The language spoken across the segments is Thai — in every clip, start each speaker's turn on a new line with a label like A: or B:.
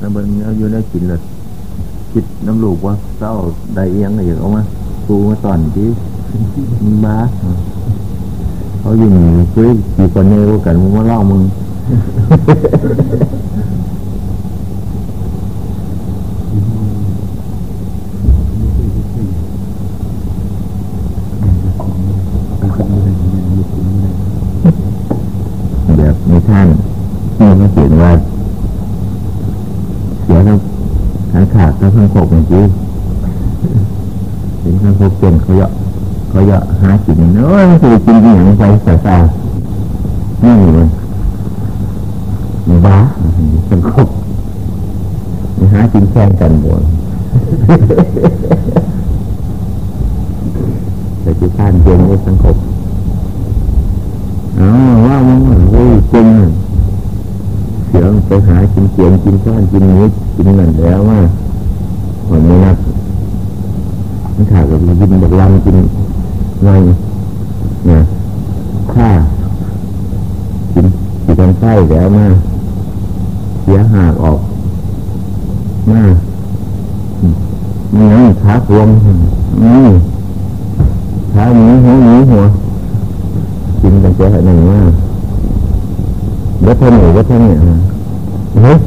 A: น้ำเบิ้งอยู่ในกินเลยคิดน้ำลูกว่าเศร้าได้ยังไรอย่างเอามากูมาตอนที่มาเขาอยู่คุยกี่คนเนี่ยรู้กันมึงมาเล่ามึงแบบในท่านนี่มันเขียนว่าเสียทั้งทั้ง ขาดทั้งทั้งโคกจริงเห็นทั้งโคกเป็นเขาเยอะเขาเยอะหากินเนาะคือกินอย่างไปใส่ใส่นี่เลยมีบ้าทั้งโคกหากินแข่งกันหมดแต่ที่ท่านเจนในสังคมอ๋อว่ามึงโอ้ยจริงเสียงไปหากินเกียงกินข้าวกินนี้กินนั่นแล้วว่าหอยไม่นักมันขาด กินแบบลำกินไงเนี่ยข้ากินกินกันไส้แล้วมาเสียหากออกมาเนี่ยขาพวงนี่ขาหนีหัวหนีหัวกินกันเจ้าหนึ่งว่าวัฒนหนูวัฒนเนี่ยเฮ้ย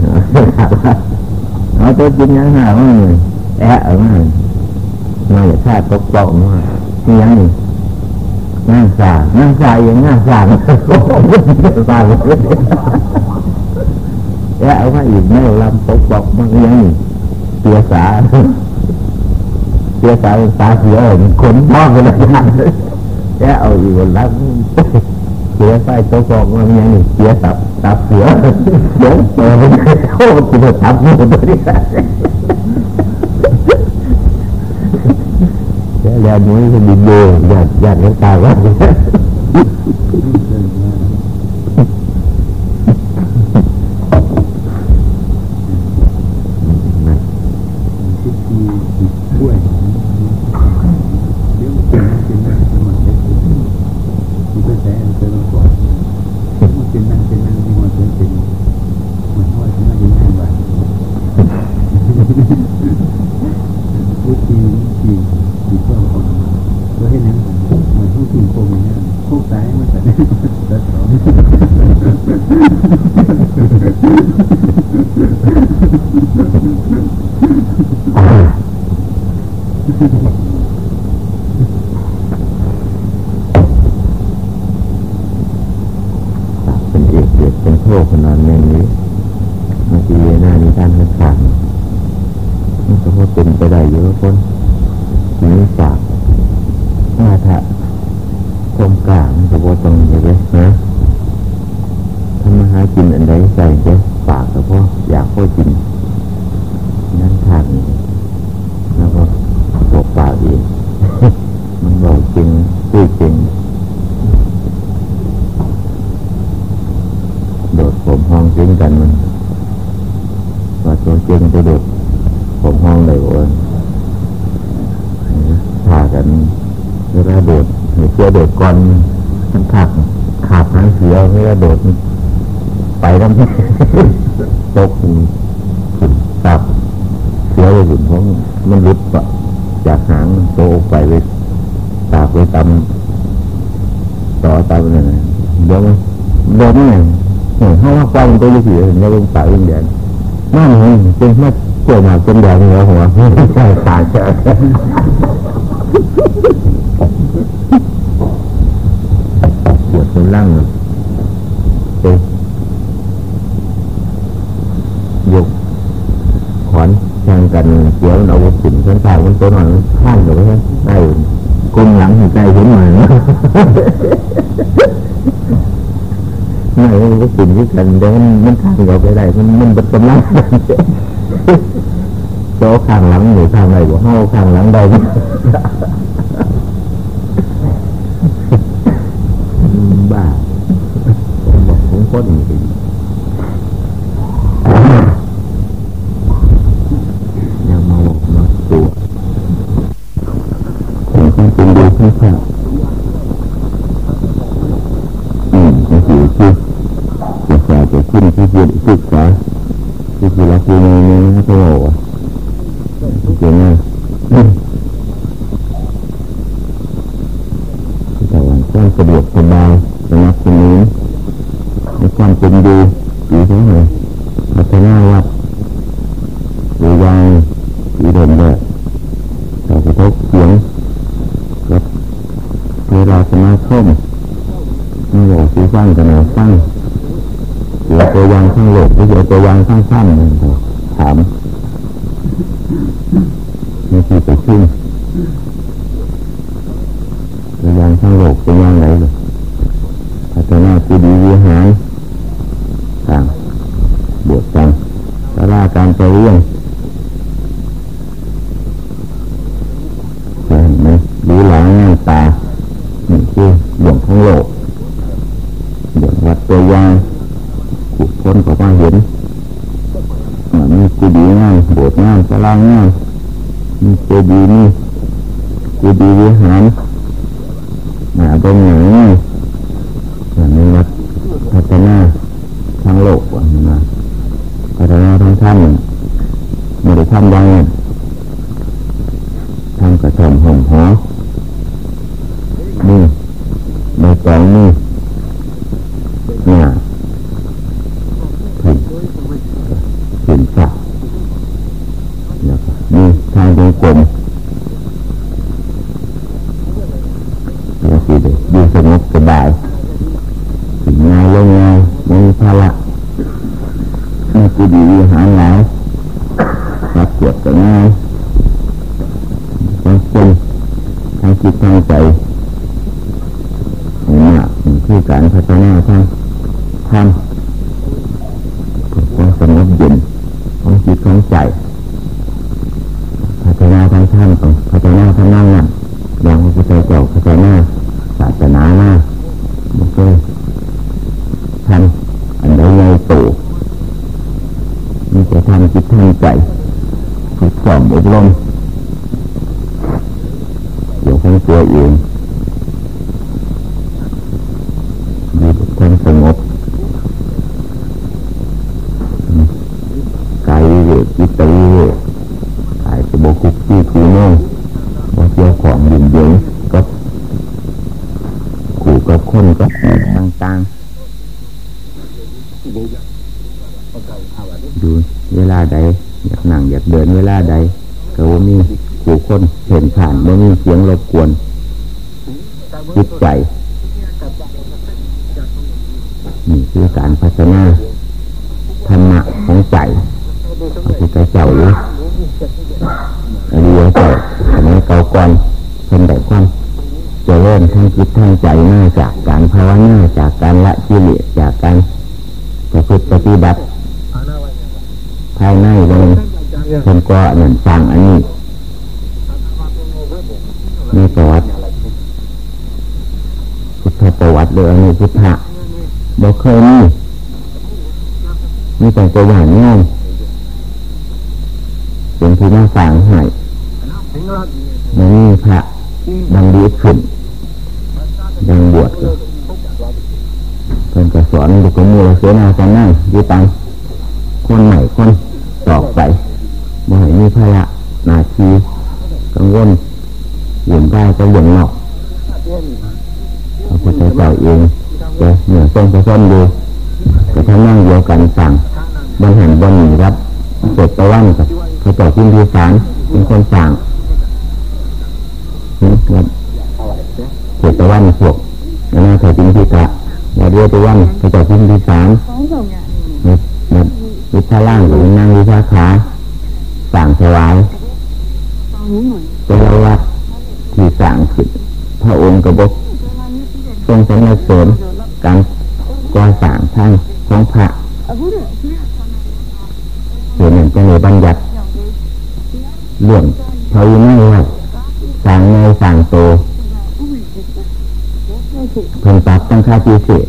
A: เอาตัวกินยังหาว่าไงแอะเออมา มาอย่าฆ่าตกปล่ามาที่ยังนี่นั่งสานั่งสาอย่างนั่งสาสาแอะเอามาอีกแม่ลำตกปล่ามันยังนี่เสียสาเสียสาสาเสียขนพ่อกันเลยแอะเอาอีกวันละเสียไฟโตฟองมันยังเสียตับตับเสียเดี๋ยเปิดมันโอ้กินตับหมดเลย แล้วแล้วนี้ก็ดินโยหยาดหยาดน้ำตาว่าเป็นเอกเกียรติ เป็นโทษขนาดนี้มาทีหน้านี้ท่านให้ขาดมันก็พอเป็นไปได้เยอะคนนี้ฝากหน้าทะคมกลางก็พอตรงเลยนะทำมาหากินอันใดใส่เจ้ปากก็พออยากพอกินนั่นทานแล้วก็บอกปากอีกมันบอกจริงพูดจริงโดดผมห้องจริง กันมันว่าตัวเจริงจะโดดผมห้องเลยว่าพากันเวลาโดดเสียโดดก่อนทั้งขาดขาดทั้งเสียเวลาโดดไปแล้วตกตับเสียเลยหุ่นเพราะมันรุดปะจากหางโตไปไปตากไปตำต่อตำนั่นเดี๋ยวโดนนี่ เขาว่าความตัวยี่สิบเนี่ยลงตาลงแดงนั่นเองเป็นแค่เกี่ยวมาเป็นแดงเหรอหัวใช่ตาเจอปวดคนล่างเยยกขอนแข่งกันเกี่ยวเอาวุธสินเส้นทางมันตัวหน่อยข้ามอยู่ไม่ได้กลมหลังหัวใจเห็นหน่อย ไม่มันก็สิ่งที่กันเดินมันข้างเราไปได้มันมันบัดกำลังโตข้างหลังหรือข้างไหนบ่เฮาข้างหลังใดบ้าบอกของคตรจริงมาบอกมาตัวผมต้องเป็นดูให้ทราบอืมก็คือคือศึกษาจะขึ้นที่เรียนศึกษาที่คือ ว่าคือมีนี้นะพี่โอ๋เก่งมากแต่ว่าความสะดวกสบายสนับสนุนในความเป็นดีดีทั้งหมดพัฒนาวัดหรือยังดีเด่นเลยแต่กระทบเสียงกับเวลาสมาคมไม่บอกสีฟังกันหน่อยฟังเสียตัวอยางข้างโลกหรือเสียตัวอยาง ข้างซ้ำเนี่ยถามไม่คิดไปขึ้นตัวอยางข้งโลกเป็นยังไงเลยพัฒนาคือดีวิหารต่างบวชกันสาราการไปเรื่องเห็นไหมดูหลังงานตานี่คือหลวงข้งโลกเดี๋ยววัดตัวยางขุดพ้นก็มาเห็น กูดีงามโบสถ์งามสลางามมีเจดีย์มีกูดีวิหารหนาตรงไหนอย่างนี้วัดพัฒนาทางโลกนะพัฒนาทางท่านไม่ได้ทำยังทำกระถมห่มหอนี่ในกองนี่เนี่ยถึงถึงสักแล้วก็นี่ทางตรงกลมแล้วสิเดี๋ยวดูสงบสบายถึงง่ายลงง่ายไม่มีภาระนี่คือดีวิหารหลายรับเกียรติง่ายต้องเป็นทางจิตทางใจนี่คือการพัฒนาทางธรรมความสงบเย็นของจิตของใจ พัฒนาทางธรรมของพัฒนาทางนั่งนั่นอย่างพระพุทธเจ้าพัฒนาศาสนาหน้าไม่เคยทำอันใดใหญ่โตมีแต่ทำจิตทำใจฝึกฝนอบรมเดี๋ยวของตัวเองมีความสงบกายวิเวกจิตวิเวกกายจะบกุกที่คูโน่บ่เกี่ยวของยินเย็นกับขู่กับคนกับต่างๆดูเวลาใดอยากนั่งอยากเดินเวลาใดก็ว่ามีขู่ คนเห็นผ่านไม่มีเสียงรบกวนจิตใจนี่คือการพัฒนาธรรมะของใจพระพุทธเจ้าหรืออริยเจ้าสมัยเก่าก่อนเป็นแต่ความเจริญทั้งจิตทั้งใจมาจากการภาวนาจากการละกิเลสจากการประพฤติปฏิบัติภายในเลยคนก็หนึ่งสั่งอันนี้ในประวัติพุทธประวัติเลยอันนี้พุทธะบ่เคยมี มีแต่ตัวอย่างง่ายเป็นที่น่าสั่งให้มันมีพระดังดีขึ้นดังบวชเป็นกระสอนบุคคลมือเสนาสนั่งดีตังคนใหม่คนตอกไปบ่ให้มีภาระหนาทีกังวลหยุ่นได้ก็อย่างนอกพระพุทธเจ้าเองจะเหนือทรงประชนดูก็ทำนั่งเดียวกันสั่ง บนหันบนหนีครับเสร็จตะวันกับพระเจ้าพิมพิสารเป็นคนสั่งครับเสร็จตะวันพวกแล้วนาถพิมพิกะแล้วเรียกตะวันพระเจ้าพิมพิสารนี่นี่วิชาล่างกับนั่งวิชาขาสั่งถวายเป็นวัดที่สั่งขึ้นพระองค์กบกทรงสรรเสริญการก่อสร้างทางของพระ เห็นหนึ่งจะในบัญญัติเรื่องพระวินัยว่าสร้างในสร้างโตเพิ่มปรับตั้งค่าพิเศษ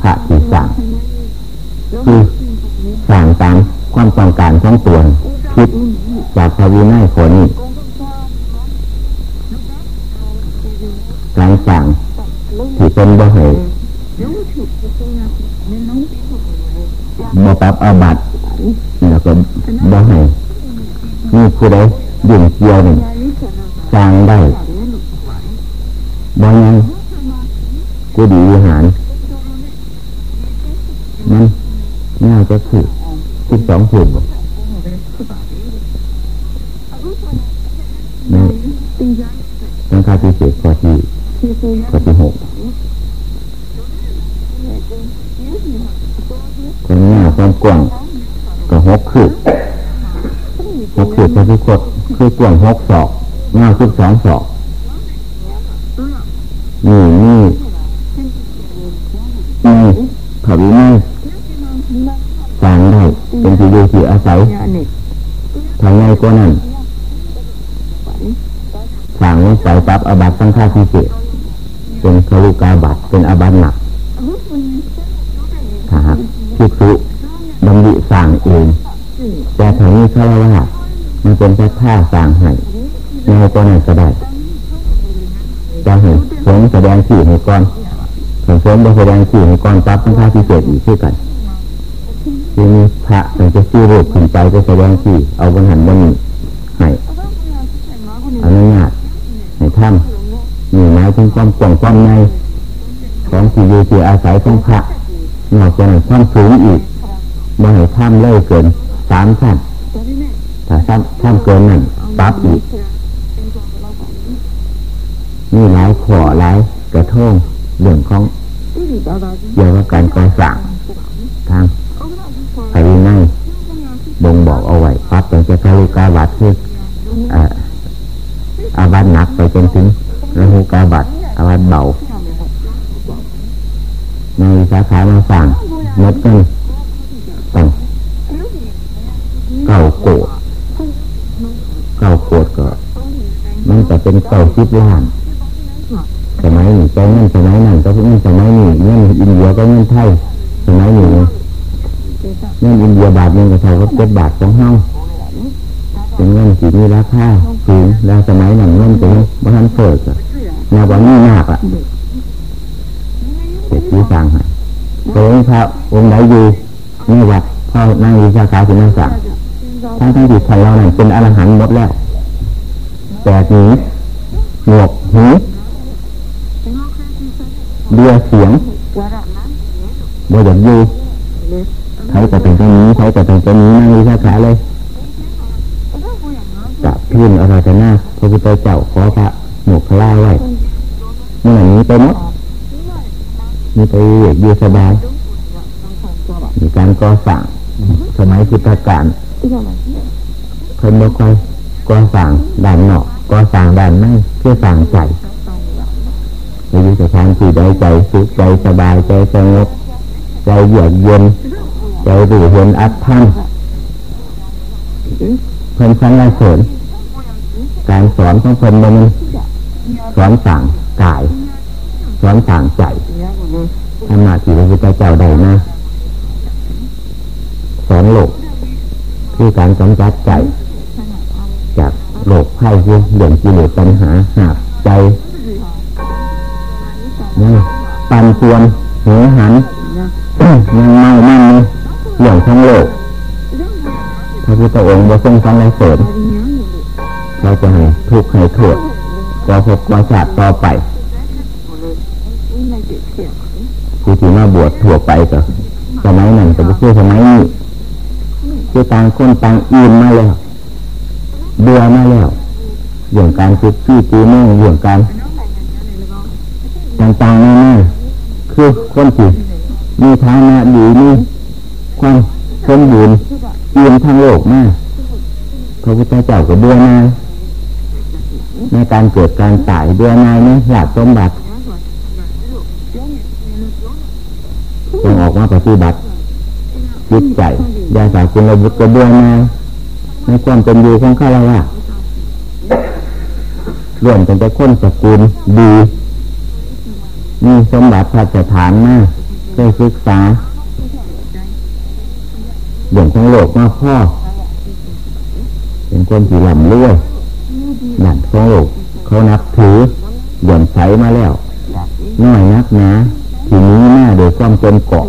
A: พระที่สั่งคือสั่งตามความต้องการของตัวคิดจากพระวินัยคนนี้การสั่งที่เป็นบ่เหตุบ่ปรับอาบัติ แล้วก็บ่ให้มีผู้ใดดื่มเกี่ยวนี่สร้างได้บ่ยังกูดีวิหารมันน่าจะถูกสิบสองถูกบ่ตั้งค่าพิเศษข้อที่ข้อที่หกความยาความกว้าง ก็หกคือหกคือพระพิคตคือกว้างหกศอกยาวสิบสองศอกนี่นี่นี่ขาวินี่สร้างได้เป็นที่อยู่ที่อาศัยภายในกว่านั้นสร้างลงไปปั๊บอาบัตสังฆาทิเศษเป็นคารุกาบัตเป็นอาบัตหนักถ้าหากภิกษุดสร้ องแต่ถ้านี้เขาเล่าว่ามันเป็นแค่ท่าสางให้ในตัวนั้นก็ได้จะเห็นสงแสดงขี่ให้ก่อนสงสงบแสดงขี่ให้ก่อนปั๊บสังฆาทิเศษอีกขึ้นกันทีนี้พระถึงจะชี้รูปขึ้นไปก็แสดงขี่เอาบนหันบนนี้ให้อนุญาตให้ท่านมีไม้ถึงความกว้างความในของที่อยู่ที่อาศัยของพระนอกจากนั้นความสูงอีก ไม่ให้ท่านเล่เกินสามท่านถ้าท่านท่านเกินนั่นปั๊บอีกนี่หลายขอหลายกระทงเรื่องของเกี่ยวกับการก่อสร้างทางภายในบ่งบอกเอาไว้ปั๊บเป็นจะคารุกาบัตคืออาบัตหนักไปจนถึงระหูกาบัตอาบัตเบาในสาขามาสั่งลดกันตั้งเก่าโกดเก่าโกดก็ มันจะ เป็นเก่าชิบล้านสมัยนี้ใจเงินสมัยนั้นก็เงินสมัยนี้เงินอินเดียก็เงินไทยสมัยนี้เงินอินเดียบาทหนึ่งก็เท่ากับเจ็ดบาทของเฮาเป็นเงินที่มีราคาสูงแล้วสมัยนั้นเงินเป็นบ้านเฟิร์กอะแนวว่ามีมากอะเด็กที่สั่งให้โดยพระองค์ใดอยู่ในวัดพ่อนั่งวิชาการที่นั่งสั่งทั้งทั้งที่ท่านเรานั้นเป็นอรหันต์หมดแล้วแต่นี หนวกหูเบียเสียงบอยากอยู่ใครจะเป็นตัวนี้ใครจะเป็นตัวนี้นั่งวิชาขาเลยจะพินอาราธนาพระพุทธเจ้าขอพระหมกพลาไว้เมื่อนี้ไปหมดมีไปอยู่สบายมีการก่อสร้างสมัยพุทธกาลเพิ่นบ่ค่อยก่อสร้างด้านนอก ก่อสร้างด้านในเพื่อสร้างใจในยุสถานที่ใดใจสุขใจสบายใจสงบใจเยือกเย็นใจดูเห็นอัตท่านเพิ่นชั้นละเสริญการสอนของเพิ่นมันสอนสั่งกาย สอนสั่งใจทำหน้าที่พระพุทธเจ้าได้นะสอนโลกคือการกำจัดใจ โลกไพ่คืเรื่องกิเลสปัญหาหาบใจนี่ปันปวนเหวหันยังเมามั่นเลยเรื่องทั้งโลกพระพุทธองค์บททรงสังเสริญเราจะให้ทุกข์ให้โทษก็พบว่าชาติต่อไปผู้ที่มาบวชทั่วไปก็สมัยนั้นก็ไม่ใช่สมัยนี้คือต่างคนต่างอิ่มมาแล้ว เบื่อมาแล้วเรื่องการคิดที่ตีโม่เรื่องการต่างๆนี่คือคนที่มีฐานะดีมีความสมบูรณ์อิ่มทั้งโลกมากพระพุทธเจ้าก็เบื่อมาในการเกิดการตายเบื่อมานี่หลักสมบัติจงออกมาปฏิบัติจิตใจยาสาคุณระบุกระเบื่อมา ในความเป็นอยู่ของข้าราชรวมเป็นแต่คนสกุลดีมีสมบัติพัฒฐานมาเคยศึกษาเรื่องของโลกมาพ่อเป็นคนที่ลำเลื่อยหนักของโลกเขานับถือหย่อนใสมาแล้วน้อยนักนะทีนี้หน้าโดยความจนเกาะ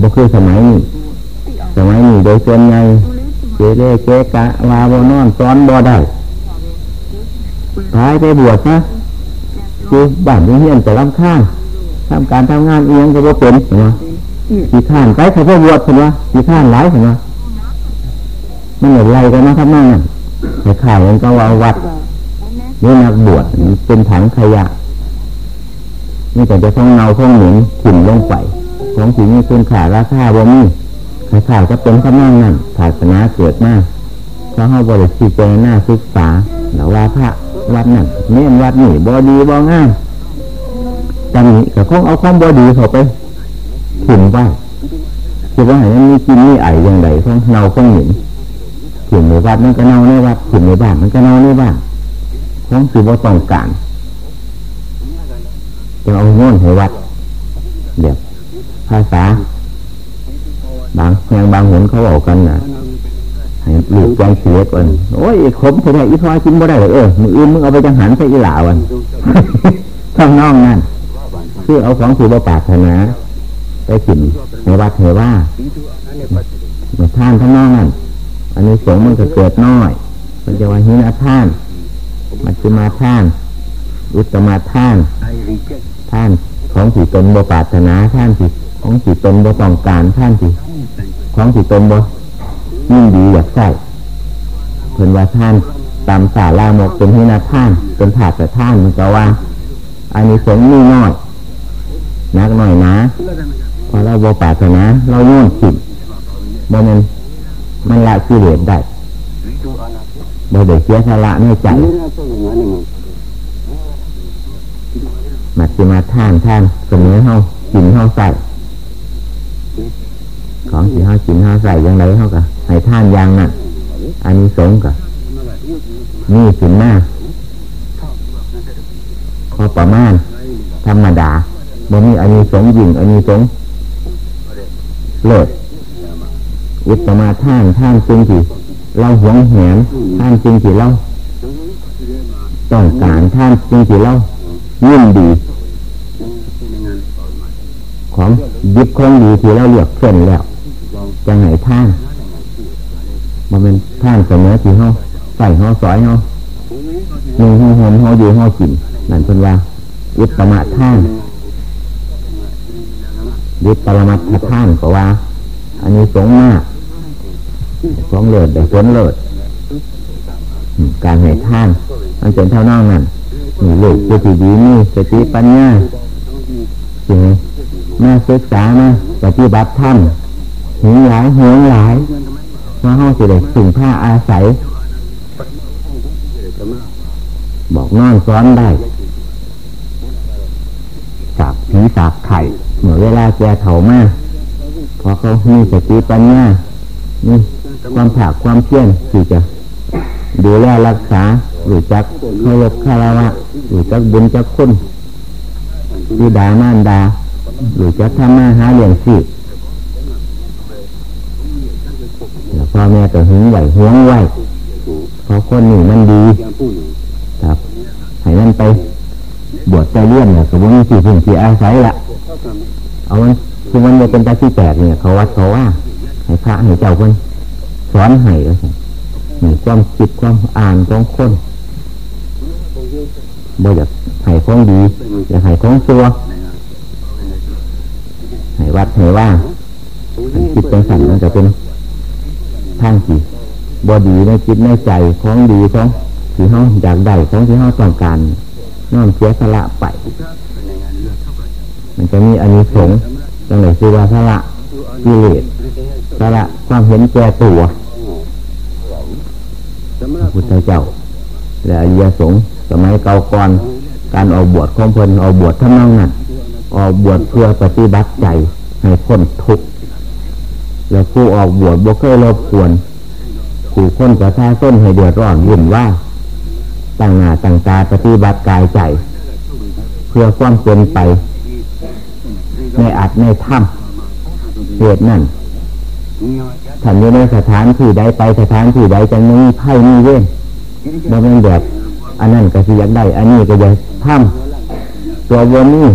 A: บ่คือสมัยนี้สมัยนี้โดยส่วนใหญ่ เจเล่เจกะวาบนอนซ้อนบ่ได้ตายไปบวชนะคือบ้านเฮียนแต่ลำข้างทำการทำงานเอียงก็บ่เป็นเห็นไหมสีข้านไปเขาพ่อบวชเห็นไหมสีข้านหลายเห็นไหมมันเหมือนไรกันนะทำนั่นน่ะไอ้ข่าวมันก็ว่าวัดนี่นักบวชเป็นถังขยะนี่แต่จะต้องเงาต้องหนุนขุ่นลงไปของสิ่งนี้คุณขาราคาบ่มี ขาข่าวก็เป็นข้านั่งนั่นศาสนาเกิดมาเพราะเขาบริสุทธิ์ใจหน้าศึกษาหรือว่าพระวัดนั่นเน้นวัดนี่บ่ดีบ่ง่ายจังนี้ก็คงเอาความบ่ดีเข้าไปขุ่นไว้คิดว่าให้มันมีกินมีไออย่างไรของเน่าของหนินขุ่นในวัดมันก็เน่าในวัดขุ่นในบ้านมันก็เน่าในบ้านของสิบ่าต้องการจะเอาโน่นให้วัดเดี๋ยวภาษา บางอย่างบางหนเขาบอกกันนะให้ลูกแกงเสียก่อนโอ้ยขมเท่าอีพอกินบ่ได้เลยเออมืออื่นมึงเอาไปจังหันใส่อีหลาวันท้องน้องนั่นคือเอาของสืบปากนาไปกินในวัดเหว่าท่านทั้งน้องนั่นอันนี้สงมันก็เกิดน้อย มันจะว่าหินาท่านมัจจุมาท่าน อุตมาท่านท่านของสีตนบปาถนาท่านสิของสีตนบต้องการท่านสิ ของสีตนบยิ่งดีอยากใส่เพิ่นว่าท่านตามสาลามกเป็นให้นาท่าน เป็นถาดแต่ท่านมันก็ว่า อันนี้สงมีน้อยนักหน่อยนะพอเราบปาถนาเราโย่นสิบ่มันมันละกิเลสได้บ่ได้เสียสละในใจมัดจะมาท่านท่านเสมอเฮากินเฮาใส่ ของที่เฮากินเฮาใส่ยังไงเฮาก็ให้ท่านย่างนั้นอันนี้สงกับนี่สินหน้าพอประมาณ ธรรมดาบ่มีอันนี้สงยิ่งอันนี้สงเลิศอุตมาท่านท่านจริงที่เราหวงแหนท่านจริงที่เราต้องการท่านจริงที่เรายิ่งดี ของยึดของดีที่เราเลือกเส้นแล้ว จะไหนท่านมันเป็นท่านเสมอที่เขาใส่เขาสอยเขาหนึ่งห้องหอมเขาอยู่เขากินนั่นเป็นว่ายึดประมาท่านยึดปรมัตถท่านก็ว่า อันนี้สงมากสงเลิศแต่ผลเลิศการให้ท่านมันเป็นเท่าน้องนั่นนี่ลูกผู้ที่ดีนี่สติปัญญาจริงมาศึกษามาปฏิบัติธรรม หิวหลายหิวหลายมาห้องสิเด็กสิ่งผ้าอาศัย บอกนอนซ้อนได้สาบผีสาบไข่เหมือนเวลาแกเถามาพอเขามีสติปัญญานี่ความผากความเพียรที่จะดูแลรักษาหรือจักเคารพคารวะหรือจักบุญจักคุณวิดามานดา หรือจักทำมาหาเลี้ยงชีพแล้ว พ่อแม่ก็หึงไหวห่วงไหวเพราะคนหนึ่งมันดีครับให้มันไปบวชใจเลี้ยนเนี่ยสมมติมีสี่พึ่งสี่อาศัยละเอามันคือมันจะเป็นตาที่แตกเนี่ย เขาวัดเขาว่าให้พระให้เจ้าคนสอนให้แล้วนี่ความคิดความอ่านของคนบ่อยากให้ของดีอยากให้ของซัวให้วัดให้ว่าคิดเป็นสั่นมันจะเป็น ทางที่บอดีในคิดในใจของดีของที่เขาอยากได้ของที่เขาต้องการน้อมเสียสละไป มันจะมีอันนี้สงจังเลยคือว่าสละกิเลสสละความเห็นแก่ตัวพุทธเจ้า และอริยสงฆ์สมัยเก่าก่อนการออกบวชของเพลินออกบวชทั้งนั้นนั้นออกบวชเพื่อปฏิบัติใจให้พ้นทุกข์ แล้วผู้ออกบวชบ่เคยรบกวนผู้คนกระทาส้นให้เดือดร้อนวุ่นว่าตั้งหน้าตั้งตาปฏิบัติกายใจ เพื่อความเป็นไป ในอัดในถ้ำเหตุนั่นท่านอยู่ในสถานที่ใดไปสถานที่ใดจะมีไพ่มีเว้นบ่เป็นแบบอันนั้นก็สิอยากได้ อันนี้ก็อยากทำตัววนนี้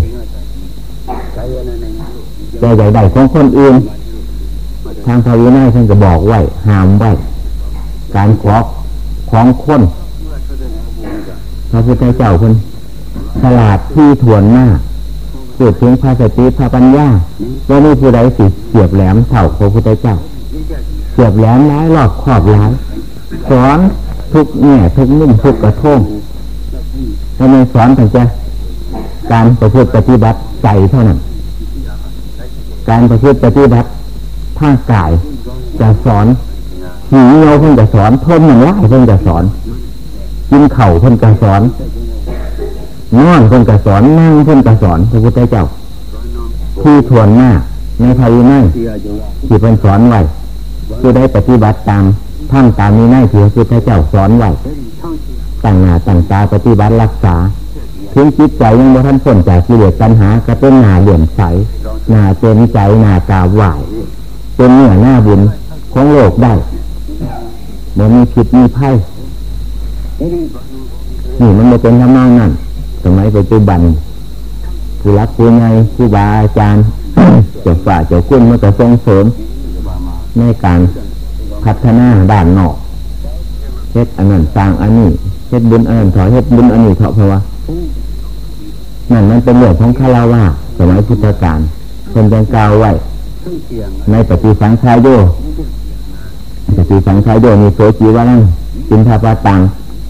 A: จะอยากได้ของคนอื่น ทางพระวินัยท่านก็บอกไว้ห้ามไว้ การขอของคนพระพุทธเจ้าคนฉลาดที่ถวนหน้าพูดถึงภาสติพระปัญญาว่านี่ผู้ใดสิเสียบแหลมเท่าพระพุทธเจ้าเสียบแหลมร้ายหลอกขอบร้ายสอนทุกแง่ทุกนุ่มทุกกระทงถ้าไม่สอนแต่จะการประพฤติปฏิบัติใจเท่านั้น การประพฤติปฏิบัติ ทางกายจะสอนขี่เงาเพิ่นจะสอนทนมันไล่เพิ่นจะสอน กินเข่าเพิ่นจะสอนนอนเพิ่นจะสอนนั่งเพิ่นจะสอนพระพุทธเจ้าที่ทวนหน้าในไทยนั่งที่เพิ่นสอนไว้คือได้ปฏิบัติตามท่านตามนี้ในที่พระพุทธเจ้าสอนไว้ตั้งหน้าตั้งตาปฏิบัติรักษาถึงจิตใจยังบ่ท่านพ้นจากกิเลสปัญหาก็เป็นหน้าเหลี่ยมใสหน้าเต็มใจหน้ากาไหว เป็นเนื้อหน้าบุญของโลกได้มันมีผิดมีไพ่นี่มันไม่เป็นธรรมะนั่นสมัยปัจจุบันผู้รักผู้ใหญ่ผู้บาอาจารย์เจ้าฝ่าเจ้าคุณมันก็ส่งเสริมในการพัฒนาด้านนอกเฮ็ดอันนั้นสร้างอันนี้เฮ็ดบุญอันนั้นถอยเฮ็ดบุญอันนี้เถาะเพราะว่านั่นมันเป็นเรื่องของคาราวาสมัยพุทธกาลเป็นยังกล่าวไว้ ในปฏิสังขายโยปฏิสังขายโยมีโสจีวานังจินทาปาตัง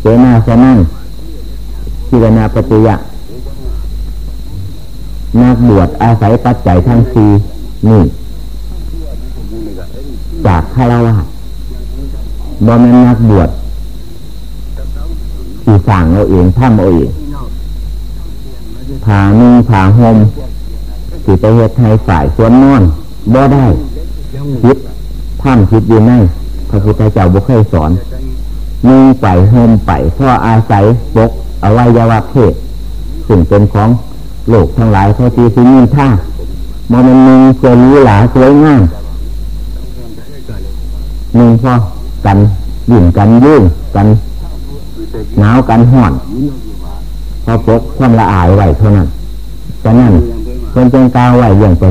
A: เจนาสนั่งพิรณาปฏิยะนักบวชอาศัยปัจจัยทั้งสี่นี่จากคารวะบ่แม่นนักบวชสีสั่งเอาเองท่ำเอาเองผ่านุ่งผ่าห่มสีไปเฮ็ดไทยฝ่ายสวนนอน บ่ได้คิดท่ามคิดอยู่ในพระพุทธเจ้าบุคคลสอนนุ่งไปห่มไปเพราะอาศัยปกอวัยวะเพศสิ่งเป็นของโลกทั้งหลายเขาตีสิมีท่ามันมันมึงเพื่อรู้หลาสวยงามหนึ่งพอกันยิ่งกันยื่นกันหนาวกันห่อนพอปกความละอายไวเท่านั้นฉะนั้นเป็นเป็นกาวไหวอย่างจะ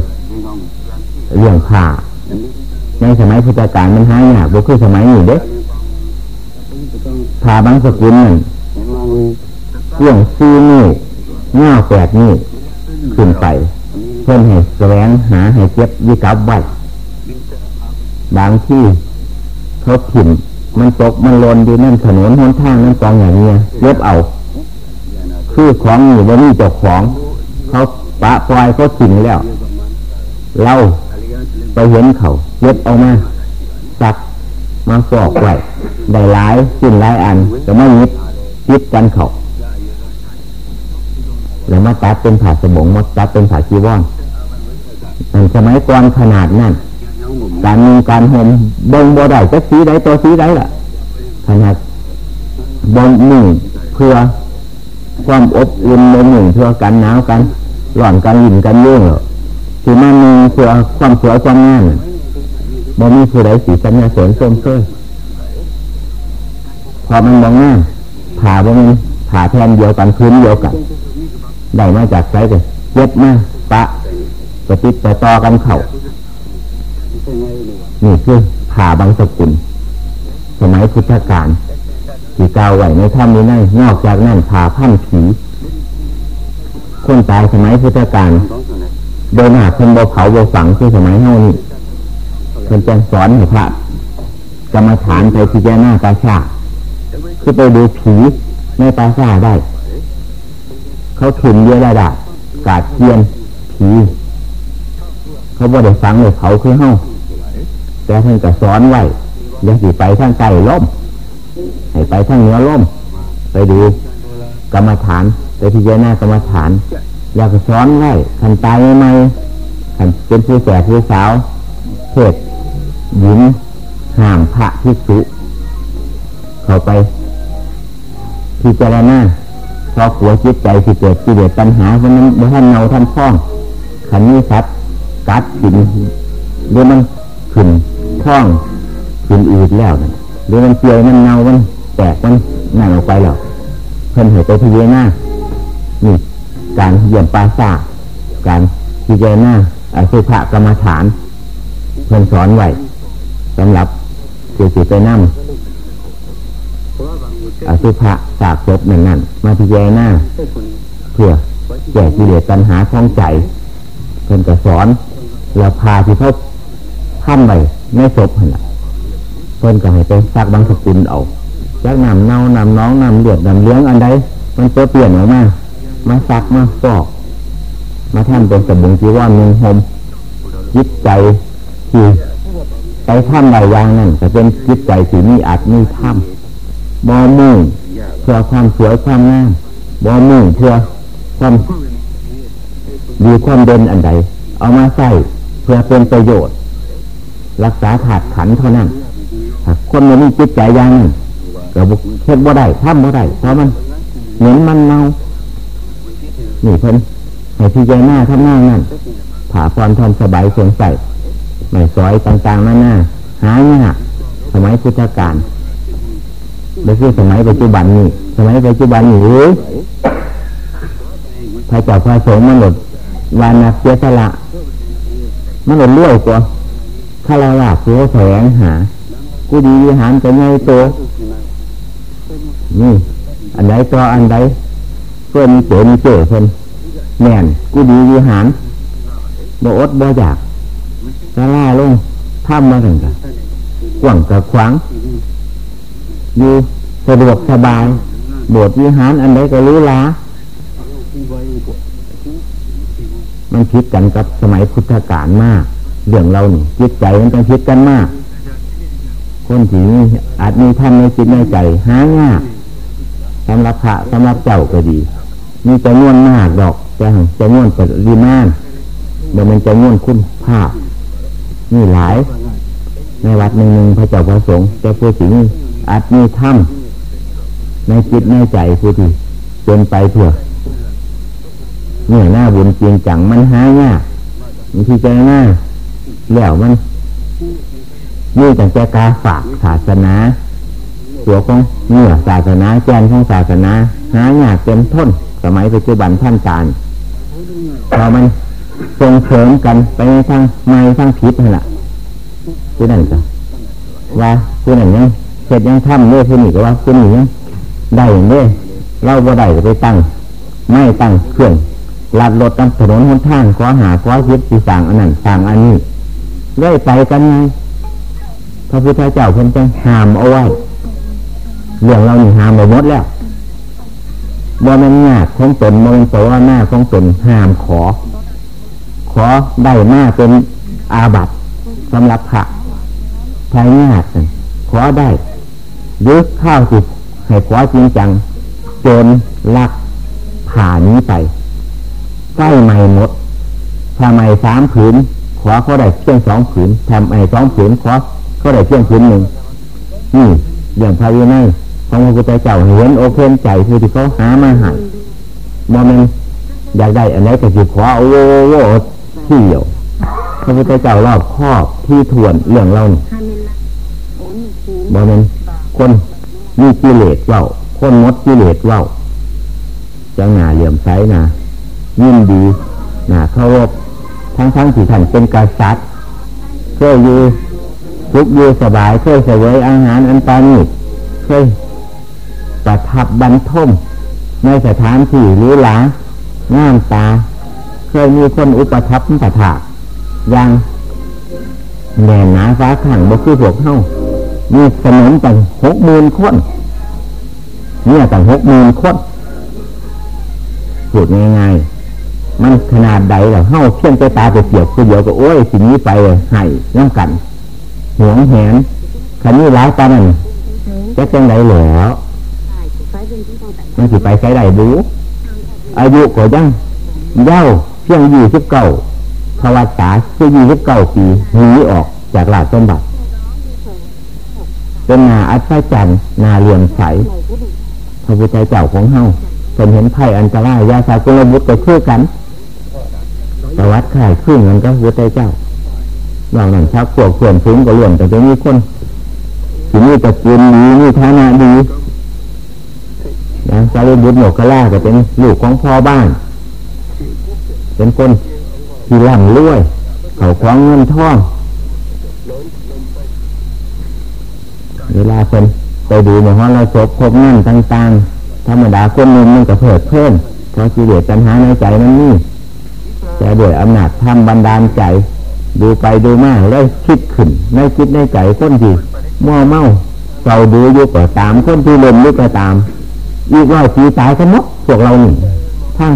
A: เรื่องผ่าในสมัยพุทธกาลมันหายากบุคือสมัยนี้เด็กผ่าบางสกุลนั่นเรื่องซีนี่เงาแปดนี่ขึ้นไปเพื่อนให้แสวงหาให้เก็บยิกับไว้บางที่เขาถิ่นมันตกมันลนดีนั่นถนนหนทางนั่นกองอย่างเนี้ยเย็บเอา คือของอยู่บนนี้เจ้าของ เขาปะปล่อยเขาถิ่นแล้ว เรา ไปเห็นเขาเย็บเอามาสักมาฟอกไว้ได้หลายสิ้นหลายอันจะไม่ยิบยิบกันเขาแล้วมาตัดเป็นผ่าสมองมาตัดเป็นผ่าชีวอนมันสมัยก่อนขนาดนั้นการมีการห่มบงบ่ได้จะสีได้ตัวสีได้ล่ะขนาดบงหนึ่งเพื่อความอบอุ่นบงหนึ่งเพื่อกันหนาวกันหล่อนกันหินกันยุ่งหรอ ที่มันมีเพื่อความสวยความงามบ่มีผู้ใดสีสัญญาสวนส้มเสื้อพอมันมองหน้าผ่าบ่มันผ่าแทนเดียวกันพื้นเดียวกันได้มาจากไสเลยเย็บมาปะปฏิติต่อกันเข่านี่คือผ่าบางสกุลสมัยพุทธกาลที่กาวไหวในถ้ำนี้นั่นนอกจากนั่นผ่าพันผีคนตายสมัยพุทธกาล โดยหนาคนโบเผาโบฝังคือสมัยเฮานี่คนจะสอนให้พระกรรมฐานไปพิจารณาตาชาคือไปดูผีในตาชาได้ เขาถึงเยอะระดับกาดเทียนผีเขาบ่ได้ฟังเลยเขาคือเฮาแต่ท่านก็สอนไว้ย่าสิไปทางใต้ล่มให้ไปทางเหนือล่มไปดูกรรมฐานไปพิจารณากรรมฐาน อยากสอนไว้ขันตายไหมขันเป็นผู้แก่ผู้สาวเพศหญิงห่างพระพิสุเข้าไปพิจารณาพอขัวจิตใจที่เกิดกิเลสปัญหาเพราะนั้นท่านเนาท่านพ้องขันนี้สัตว์กัดกินหรือมันขึ้นท้องขึ้นอืดแล้วหรือมันเจียวมันเน่ามันแตกมันหนั่นออกไปแล้วเพิ่นเหตุไปพิจารณานี่ การเยี่ยมปาซาการพิจารณาอสุภกรรมฐานเพิ่นสอนไว้สำหรับคือสิไปนั่งอสุภะสากศพหนึ่งนั่นมาพิจารณาเพื่อแก้กิเลสตัณหาของใจ เพิ่นก็สอนเราพาที่เขาท่านไปไม่ศพหันละเพิ่นก็ให้ไปซักบางสกุลเอาจากนำเน่านำน้องนำเลือดนำเลี้ยงอันใดมันเปลี่ยนออกมา มาซักมาฟอก มาทำเป็นสมุนที่ว่ามึงหมจิตใจที่ไปทำใดอย่างนั้นจะเป็นจิตใจที่มีอัดมีทำบ่มุ่งเพื่อความสวยความงามบ่มุ่งเพื่อความดีความเด่นอันใด เอามาใส่เพื่อเป็นประโยชน์ รักษาถาดขันเท่านั้นคนมันมีจิตใจอย่างนั้นก็บุกเช็ดบ่ได้ทำบ่ได้เพราะมันเหม็นมันเน่า นี่เพิ่นให้พี่ใจหน้าทำหน้านั่นผ่าพรทำสบายสงใส่ไม่ซอยต่างๆนั่นหน้าหายากสมัยพุทธกาลไม่ใช่สมัยปัจจุบันนี้สมัยปัจจุบันนี้หรือพระเจ้าพระสงฆ์มันหลดวานาเสียสละมันหลดเลื่อยกว่าถ้าราอยากเสียแสงหา กูดีวิหารจะง่ายตัวนี่ อันใดตัวอันใด เพื่อมีเจมีเจเพิ่นแม่นกูดีวิหารบ่อดบ่อยากสาล่าลงถ้ำมาถึงกันกว่างกับขวางอยู่สะดวกสบายบสถ์วิหารอันใดก็รู้ล้ามันคิดกันกับสมัยพุทธกาลมาก เรื่องเรานี่จิตใจมันต้องคิดกันมาก คนที่มีอาจมีท่านในจิตในใจหายากสำหรับพระสำหรับเจ้าก็ดี มีจะน่วนมากดอกจะจะน่วนปริมาณเดี๋ยวมันจะน่วนคุณภาพนี่หลาย ในวัดหนึ่งหนึ่งพระเจ้าพระสงฆ์จะพูดถึงอาจมีถ้ำในจิตในใจผู้ที่เป็นไปเผื่อเนี่ยหน้าบุญจริงจังมันหายากบางทีใจหน้าแล้วมันนี่จังแจกาฝากศาสนา ตัวของเนื้อศาสนาแกนของศาสนาหายากเต็มท้น สมัยปัจจุบันท่านการพอมันส่งเสริมกันไปทางไม่ทางผิดนั่นแหละผู้นั้นก็ว่าผู้นั้นยังเสร็จยังทำเนี่ยผู้นี้ก็ว่าผู้นี้ยังได้เนี่ยเราบ่ได้ก็ไปตั้ง ไม่ตั้งเครื่องลัดรถตั้งถนนหนทางขอหาขอยึดสีสั่งอันนั้นสั่งอันนี้เลื่อยไปกันไงพระพุทธเจ้าเพิ่นจะห้ามเอาไว้เรื่องเรานี่ห้ามไปหมดแล้ว บ่มันยากของตนบ่มันตัวหน้าของตนห้ามขอ ขอได้หน้าเป็นอาบัตสำหรับพระภายญาติขอได้ยึดข้าวสิให้ขอจริงจังจนลักผ่านี้ไปใกล้ไม่หมดถ้าไมสามผืน ขอเขาได้เพียงสองผืนทำไอ้สองผืนขอเขาได้เพียงผืนหนึ่งนี่อย่างพระวินัย ของพระพุทธเจ้าเห็นโอเคใจคือที่เขาหามาให้บ่มันอยากได้อะไรก็คือขอโอ้โหที่เดียวพระพุทธเจ้ารอบครอบที่ทวนเรื่องเราบ่มันคนมีกิเลสเว้า คนมดกิเลสเว้าจะหนาเหลี่ยมไซนะยินดีหนาเคารพทั้งทั้งที่ท่านเป็นกษัตริย์เคยอยู่ทุกอยู่สบายเคยเสวยอาหารอันตานีเคย ประทับบรรทมในสถานที่หรือหลางามตา เคยมีคนอุปถัมภ์ประถาอย่างแน่นหนาฟ้าขังบ่คือพวกเฮามีสนมตั้งหกหมื่นคนเนี่ยตั้งหกหมื่นคนพูดง่ายๆมันขนาดใดแล้วเฮาเชื่อมใจตาไปเสียบคือเดียวก็โอ้ยสิ่งนี้ไปให้น้ำกันหวงแหนขันนี้ร้ายตานั่นจะเป็นไรเหลือ มันสิไปใช้ได้บูอายุก็ยังเย้าเพียงยี่สิบเก้าภาวะษาคือยี่สิบเก้าปีหนีออกจากหลาดต้นบัตเป็นนาอัศจรรย์นาเรียมใสพระพุทธเจ้าของเฮาเป็นเห็นไพ่อันตรายยาสากุลบุตรก็คือกันประวัติข่ายขึ้นมันก็พระพุทธเจ้าอย่างนั้นชักพวกเพื่อนฟุ้งก็ล้วนแต่จะมีคนที่นี่ตะกูลดีนี่ฐานะดี นะสารีบุตรโมกล่าก็เป็นลูกของพ่อบ้าน เป็นคนที่ร่ำรวย เขาคว้างเงินทองเวลาคนไปดูในห้องเราศพพบนั่นต่างๆ ธรรมดาคนนึงมันก็เพิดเพิ่มเพราะกิเลสปัญหาในใจมันนี่แต่ด้วยอำนาจทำบันดาลใจ ดูไปดูมาแล้วคิดขึ้นในคิดในใจคนที่มั่วเมาเศร้าดูอยู่ก็ตามคนที่เล่นอยู่ก็ตาม อีกว่าสีตายกันหมดพวกเรานี่ถ้า